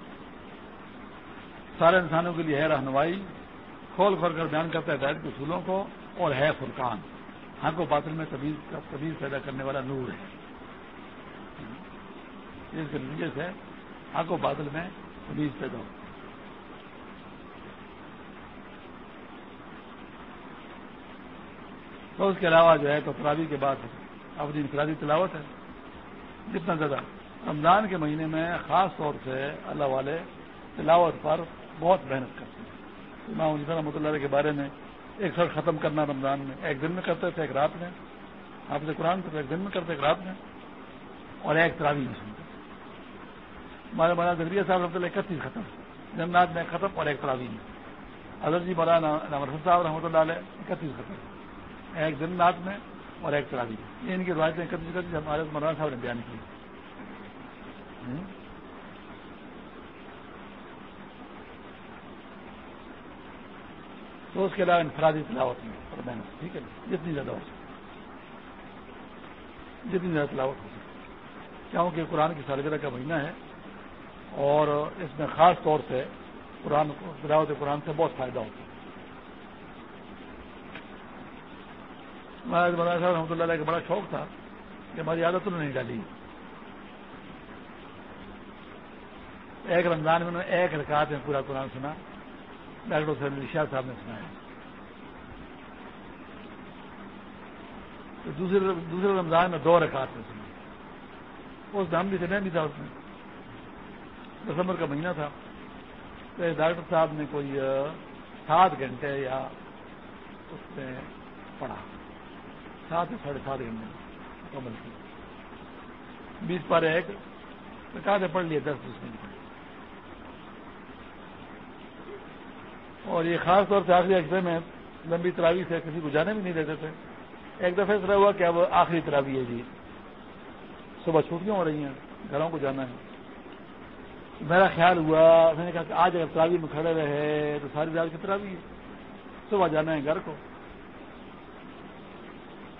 سارے انسانوں کے لیے ہے رہنمائی۔ کھول کھول کر بیان کرتا ہے ہدایت کے اصولوں کو اور ہے فرقان۔ ہاں کو باطل میں تبیز پیدا کرنے والا نور ہے۔ اس کے نتیجے سے ہاں کو بادل میں تبیز پیدا ہو۔ تو اس کے علاوہ جو ہے تو تراوی کے بعد اپنی جی انفرادی تلاوت ہے۔ جتنا زیادہ رمضان کے مہینے میں خاص طور سے اللہ والے تلاوت پر بہت محنت کرتے ہیں۔ امام علی رحمۃ اللہ کے بارے میں ایک سال ختم کرنا رمضان میں ایک دن میں کرتے تھے، ایک رات میں۔ آپ سے قرآن کرتے ایک دن میں کرتے، ایک رات میں۔ اور ایک تراوی میں سنتے۔ ہمارے مولانا زبریہ صاحب رحمۃ اللہ اکتیس ختم۔ جنات میں ختم اور ایک تراوی میں۔ حضرت جی مولانا نامرسد صاحب رحمۃ اللہ علیہ اکتیس ختم۔ ایک دن رات میں اور ایک تراوی یہ ان کی روایتیں اکتیس اکتیس ہمارے مولانا صاحب نے بیان کی۔ تو اس کے علاوہ انفرادی تلاوت میں اور محنت ٹھیک ہے؟ جتنی زیادہ ہو سکے۔ جتنی زیادہ تلاوت ہو سکے۔ کیونکہ قرآن کی سالگرہ کا مہینہ ہے اور اس میں خاص طور سے قرآن تلاوت قرآن سے بہت فائدہ ہوتا ہے۔ صاحب رحمۃ اللہ علیہ کا بڑا شوق تھا کہ ہماری عادت انہوں نے نہیں ڈالی۔ ایک رمضان میں انہوں نے ایک رکعت میں پورا قرآن سنا، ڈاکٹر سید شاہ صاحب نے سنایا۔ دوسرے دوسرے رمضان میں دو رکعت میں سنا۔ اس دام بھی سے بھی تھا اس میں۔ دسمبر کا مہینہ تھا۔ تو ڈاکٹر صاحب نے کوئی سات گھنٹے یا اس میں پڑھا۔ سات ساڑھے سات گھنٹے مکمل کی بیس پارے ایک کہاں سے پڑھ لیا دس بیس منٹ اور یہ خاص طور سے آخری اجبے میں لمبی تراوی سے کسی کو جانے بھی نہیں دیتے تھے۔ ایک دفعہ اس طرح ہوا کہ اب آخری تراوی ہے جی۔ صبح چھٹیاں ہو رہی ہیں، گھروں کو جانا ہے۔ میرا خیال ہوا، میں نے کہا کہ آج اگر تراوی میں کھڑے رہے تو ساری رات کی تراوی ہے۔ صبح جانا ہے گھر کو۔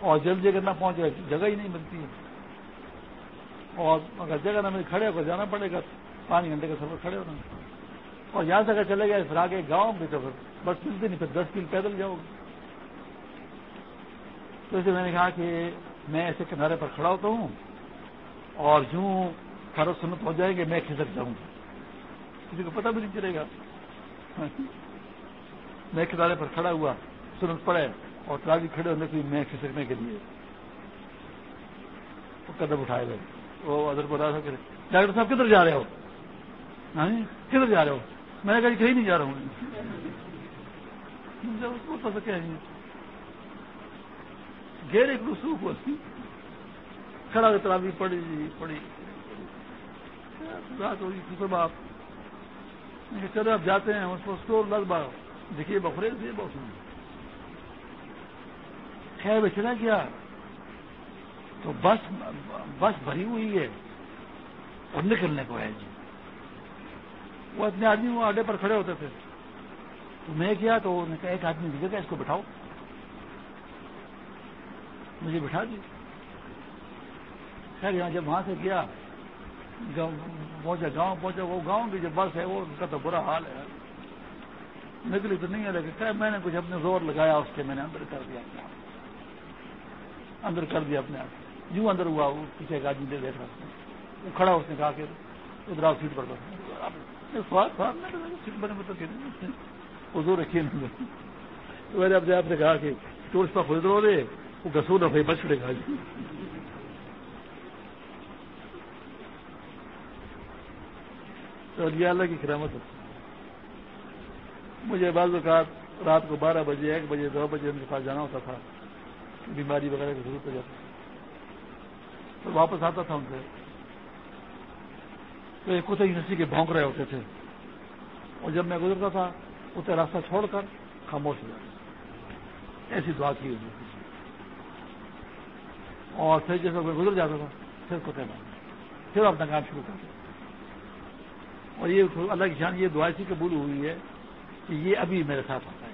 اور جلد جگہ نہ پہنچے جگہ ہی نہیں ملتی ہے۔ اور اگر جگہ نہ مل کھڑے ہو کر جانا پڑے گا۔ پانچ گھنٹے کا سفر کھڑے ہونا۔ اور یہاں سے اگر چلے گئے پھر آگے گاؤں بھی تو بس ملتی نہیں، پھر دس کل پیدل جاؤ گے۔ تو اسے میں نے کہا کہ میں ایسے کنارے پر کھڑا ہوتا ہوں اور یوں فرض سنت ہو جائے گے میں کھسک جاؤں۔ گا کسی کو پتہ بھی نہیں چلے گا۔ [laughs] میں کنارے پر کھڑا ہوا سنت پڑے اور تراجی کھڑے ہونے کی میں کھسکنے کے لیے قدم اٹھائے گئے۔ وہ ادھر کو رہا ڈاکٹر صاحب کدھر جا رہے ہو؟ ہاں جی، کدھر جا رہے ہو؟ میں نے کہا جی کہیں نہیں جا رہا ہوں گیر ایک رسوخ ہوتی کھڑا ترابی پڑی جی پڑی۔ رات ہوگی آپ چلو آپ جاتے ہیں، اس کو اسٹور لگ بھگ۔ دیکھیے بخرے سے بہت سندر خیر میں چلا گیا۔ تو بس بس بھری ہوئی ہے۔ اور نکلنے کو ہے جی۔ وہ اپنے آدمی وہ آڈے پر کھڑے ہوتے تھے۔ تو میں کیا تو نے کہا، ایک آدمی دکھے گا اس کو بٹھاؤ؟ مجھے بٹھا دی۔ خیر، یہاں جب وہاں سے گیا پہنچا، گاؤں پہنچا، وہ گاؤں کی جو بس ہے، وہ اس کا تو برا حال ہے۔ نکلی تو نہیں ہے، لیکن میں نے کچھ اپنے زور لگایا، اس کے میں نے اندر کر دیا اپنے آپ اندر کر دیا اپنے آپ یوں اندر ہوا، وہ پیچھے ایک آدمی دے دیکھ رہا وہ کھڑا، اس نے کہا کہ ادھر سیٹ پر جی، مطلب حضور رکھیے تو میں نے اپنے آپ سے کہا کہ جی۔ تو پر خود رو رہے وہ گسو نہ بھائی بچ پڑے گا تو اللہ کی کرامت مجھے بعض اوقات رات کو بارہ بجے، ایک بجے، دو بجے ان کے پاس جانا ہوتا تھا، بیماری وغیرہ کی ضرورت ہو جاتی۔ تو واپس آتا تھا ان سے۔ تو ایک کتے نسی کے بھونک رہے ہوتے تھے۔ اور جب میں گزرتا تھا، اسے راستہ چھوڑ کر خاموش ہو جاتا۔ ایسی دعا کی ہوئی۔ اور پھر جیسے میں گزر جاتا تھا، پھر کتے بھاگ پھر اپنا کام شروع کر دیا۔ اور یہ اللہ کی شان، یہ دعا ایسی قبول ہوئی ہے کہ یہ ابھی میرے ساتھ ہوتا ہے۔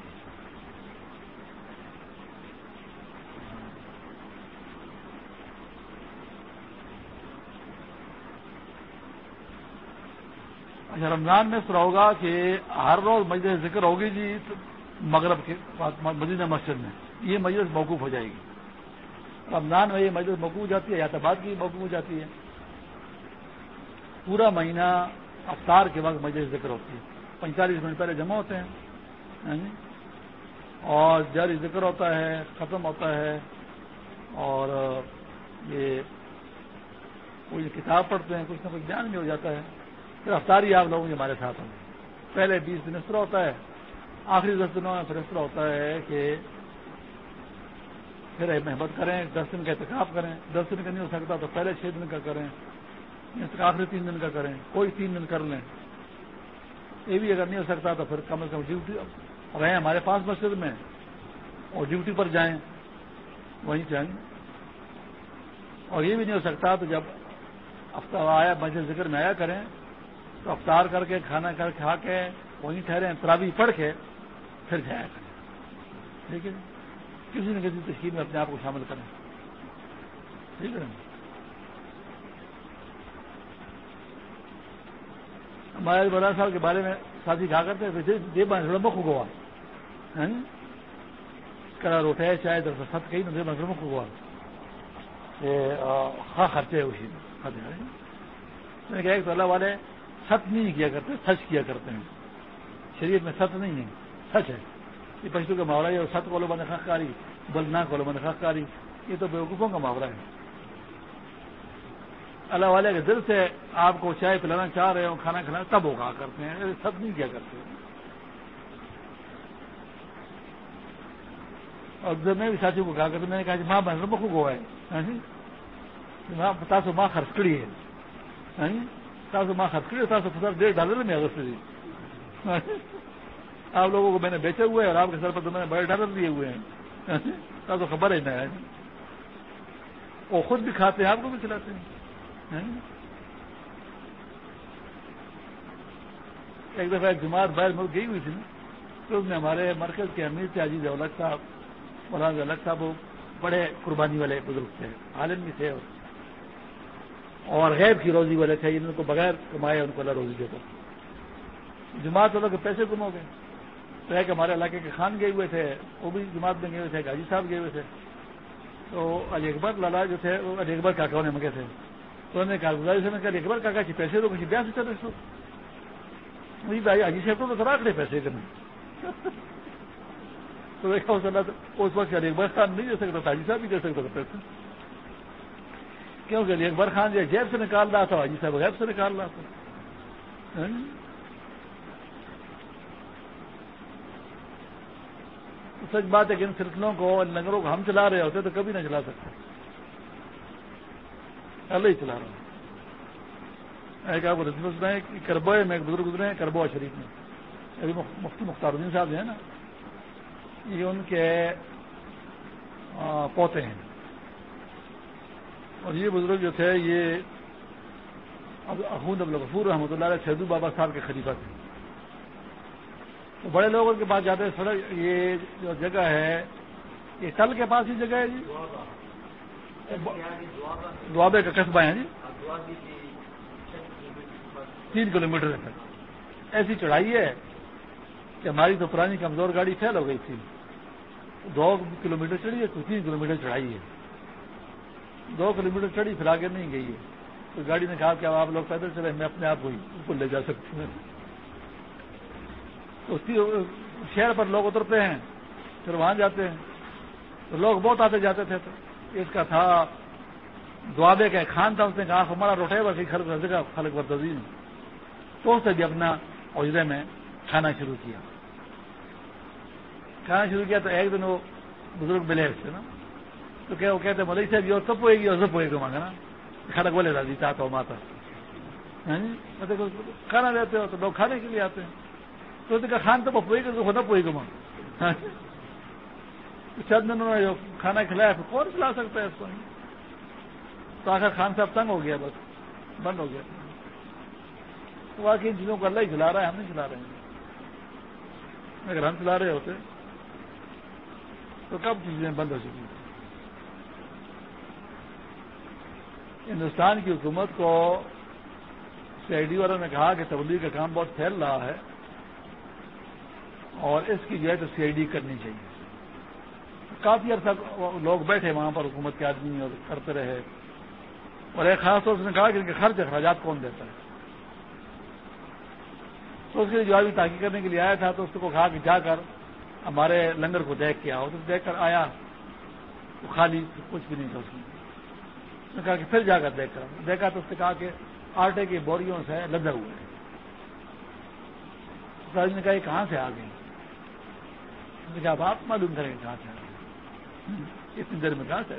اچھا رمضان میں اس طرح ہوگا کہ ہر روز مجلس ذکر ہوگی جی مغرب کے مدینہ مسجد میں۔ یہ مجلس موقوف ہو جائے گی۔ رمضان میں یہ مجلس موقوف ہو جاتی ہے یا تباد کی موقوف ہو جاتی ہے۔ پورا مہینہ افطار کے وقت مجلس ذکر ہوتی ہے۔ پینتالیس منٹ پہلے جمع ہوتے ہیں۔ ہاں جی۔ اور جاری ذکر ہوتا ہے، ختم ہوتا ہے۔ اور یہ کوئی کتاب پڑھتے ہیں، کچھ نہ کچھ جان بھی ہو جاتا ہے۔ پھر افطاری آپ لوگوں کے ہمارے ساتھ ہوں۔ پہلے بیس دن اس طرح ہوتا ہے، آخری دس دنوں میں پھر اس طرح ہوتا ہے کہ پھر محبت کریں، دس دن کا احتکاب کریں۔ دس دن کا نہیں ہو سکتا تو پہلے چھ دن کا کریں آخری تین دن کا کریں۔ کوئی تین دن کر لیں۔ یہ بھی اگر نہیں ہو سکتا تو پھر کم از کم ڈیوٹی رہیں ہمارے پاس مسجد میں اور ڈیوٹی پر جائیں۔ وہیں جائیں۔ اور یہ بھی نہیں ہو سکتا تو جب ہفتہ آیا، مسجد ذکر میں آیا کریں افطار کر کے، کھانا کر کھا کے، وہیں ٹھہرے، ترابی پڑھ کے پھر جایا کریں۔ ٹھیک ہے؟ کسی نہ کسی تشکیل میں اپنے آپ کو شامل کریں۔ ٹھیک ہے؟ ہمارے بڑا صاحب کے بارے میں ساتھی کہا کرتے دے مکھ گوا ہاں؟ کرا روٹے چاہے در ست کہیں نہ دے مکھ گوا ہاں خرچے اسی میں۔ نے کہا کہ اللہ والے ست نہیں کیا کرتے، سچ کیا کرتے ہیں۔ شریعت میں ست نہیں ہے، سچ ہے۔ یہ پشتو کا محاورہ ہے اور ست کولو بند خاکاری بلنا کولو بند خاکاری یہ تو بیوقوفوں کا محاورہ ہے۔ اللہ والے کے دل سے آپ کو چائے پلانا چاہ رہے ہوں، کھانا کھلانا، تب وہ کہا کرتے ہیں۔ سب نہیں کیا کرتے۔ اور جب میں بھی ساتھیوں کو کہا کرتا میں نے کہا کہ ماں بہن مکھو کو ہے۔ ہاں جی؟ تاسو ماں خرچ کری ہے۔ ہاں جی؟ تاسو ماں خرچ کری تاسو فصل ڈیڑھ ڈالر میں اگست دی آپ لوگوں کو میں نے بیچے ہوئے اور آپ کے سر پر تو میں نے بڑے ڈالر دیے ہوئے ہیں. [laughs] تاسو خبر ہے. نا وہ خود بھی کھاتے ہیں، آپ کو بھی کھلاتے ہیں. ہاں؟ ایک دفعہ ایک جماعت باہر ملک گئی ہوئی تھی تو اس میں ہمارے مرکز کے امیر تھے، عزیز الگ صاحب، مولانا الگ صاحب، وہ بڑے قربانی والے بزرگ تھے، عالم بھی تھے اور اور غیب کی روزی والے تھے جن کو بغیر کمائے ان کو اللہ روزی دیتا۔ جماعت والوں کے پیسے گم ہو گئے۔ تو ایک ہمارے علاقے کے خان گئے ہوئے تھے، وہ بھی جماعت میں گئے ہوئے تھے گاجی صاحب گئے ہوئے تھے۔ تو علی اکبر لالا جو تھے، وہ علی اکبر کاکاؤں نے مگے تھے۔ تو انہوں نے کہا گزاری سے میں کہا ایک بار کہا کہ جی، پیسے تو کسی بیاہ سے چلے سو۔ مجھے بھائی، حاجی صاحب تو کرا کھڑے پیسے کرنے۔ [laughs] تو دیکھا اس وقت علی اکبر خان نہیں دے سکتا، حاجی صاحب بھی دے سکتا تھا پیسے۔ کیونکہ علی اکبر خان جو جیب سے نکال رہا تھا، حاجی صاحب غیب سے نکال رہا تھا۔ ہاں جی۔ سچ بات ہے کہ ان سلسلوں کو، ان لنگروں کو ہم چلا رہے ہوتے تو کبھی نہ چلا سکتے۔ اللہ ہی چلا رہا ہوں۔ ایک آپ کو سنائیں کربوئے میں ایک بزرگ گزرے ہیں کربوا شریف میں۔ ابھی مفتی مختار الدین صاحب جو ہیں نا، یہ ان کے پوتے ہیں۔ اور یہ بزرگ جو تھے، یہ اب احمد غفور رحمۃ اللہ علیہ سیدو بابا صاحب کے خلیفہ تھے۔ تو بڑے لوگوں کے پاس جاتے ہیں، سڑک، یہ جو جگہ ہے، یہ ٹل کے پاس ہی جگہ ہے جی؟ دوابے کا قصبہ ہے جی؟ تین کلو میٹر ہے۔ ایسی چڑھائی ہے کہ ہماری تو پرانی کمزور گاڑی فیل ہو گئی تھی۔ دو کلو میٹر چڑھی ہے، تو تین کلو میٹر چڑھائی ہے۔ دو کلو میٹر چڑھی، پھر آگے نہیں گئی ہے۔ تو گاڑی نے کہا کہ اب آپ لوگ پیدل چلے، میں اپنے آپ کو اوپر لے جا سکتی ہوں۔ تو شہر پر لوگ اترتے ہیں، پھر وہاں جاتے ہیں۔ تو لوگ بہت آتے جاتے تھے۔ تو اس کا تھا دعابے کا خان تھا، اس نے کہا ہمارا روٹے بس خلق خلق بردین تو اس نے بھی اپنا عجرے میں کھانا شروع کیا۔ کھانا شروع کیا تو ایک دن وہ بزرگ ملے اس سے نا۔ تو کہ وہ کہتے ملک صاحب اور سب ہوئے گی اور سب ہوئے گا مانگا نا خلق بولے راضی چاہتا ہو ماتا۔ ہاں جی؟ مطلب کھانا لیتے ہو تو لوگ کھانے کے لیے آتے ہیں۔ تو کہا، خان تو پوئے گا تو پوئے گا ماں۔ ہاں جی؟ چند دنوں نے جو کھانا کھلایا، پھر کون کھلا سکتا ہے اس کو؟ تو آخر خان صاحب تنگ ہو گیا بس، بند ہو گیا۔ واقعی ان چیزوں کو اللہ ہی کھلا رہا ہے، ہم نہیں کھلا رہے ہیں۔ اگر ہم کھلا رہے ہوتے۔ تو کب چیزیں بند ہو چکی؟ ہندوستان کی حکومت کو سی آئی ڈی جی والوں نے کہا کہ تبدیلی کا کام بہت پھیل رہا ہے اور اس کی جو ہے تو سی آئی ڈی کرنی چاہیے۔ کافی عرصہ لوگ بیٹھے وہاں پر، حکومت کے آدمی اور کرتے رہے۔ اور ایک خاص طور سے کہا کہ ان کے خرچ اخراجات کون دیتا ہے۔ تو اس کے لیے جو آدمی تاکی کرنے کے لیے آیا تھا تو اس کو کہا کہ جا کر ہمارے لنگر کو دیکھ کے آؤ۔ تو دیکھ کر آیا تو خالی کچھ بھی نہیں تھا اس نے کہا کہ پھر جا کر دیکھ کر دیکھا تو اس نے کہا کہ آٹے کی بوریوں سے لدے ہوئے نے کہا یہ کہاں سے آ گئی کہا، آپ معلوم کریں گے کہاں سے آ گئے۔ اتنی دیر میں کہاں سے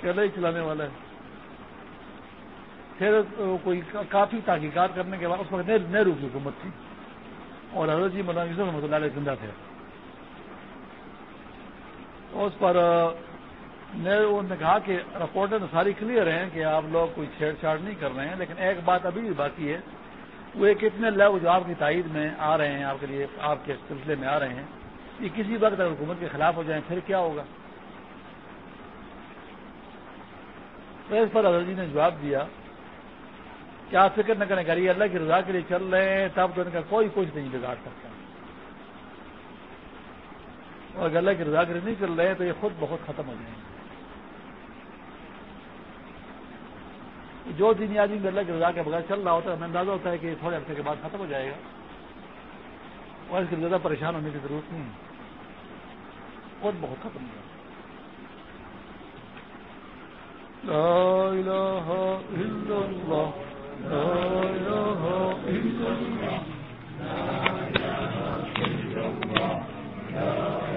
کیلا ہی چلانے والا ہے۔ پھر کوئی کافی تحقیقات کرنے کے بعد اس وقت نہرو کی حکومت تھی۔ اور حضرت جی مولانا یوسف رحمۃ اللہ علیہ زندہ تھے۔ اس پر نہرو نے کہا کہ رپورٹیں تو ساری کلیئر ہیں کہ آپ لوگ کوئی چھیڑ چھاڑ نہیں کر رہے ہیں، لیکن ایک بات ابھی بھی باقی ہے، وہ کتنے لوگ جو آپ کی تائید میں آ رہے ہیں، آپ کے لیے، آپ کے سلسلے میں آ رہے ہیں، یہ کسی وقت اگر حکومت کے خلاف ہو جائیں پھر کیا ہوگا؟ تو اس پر جی نے جواب دیا کہ آپ فکر نہ کریں گری اللہ کی رضا کے لیے چل رہے ہیں، تب تو ان کا کوئی کچھ نہیں بگاڑ سکتا۔ اور اگر اللہ کی رضا نہیں کر رہے تو یہ خود بہت ختم ہو جائیں گے۔ جو دینی دن اللہ کی رضا کے بغیر چل رہا ہوتا ہے، ہمیں اندازہ ہوتا ہے کہ تھوڑے عرصے کے بعد ختم ہو جائے گا۔ اور اس کے زیادہ پریشان ہونے کی ضرورت نہیں ہے۔ خود بہت ختم ہو جائے گا۔ لا الہ الا اللہ، لا الہ الا اللہ، لا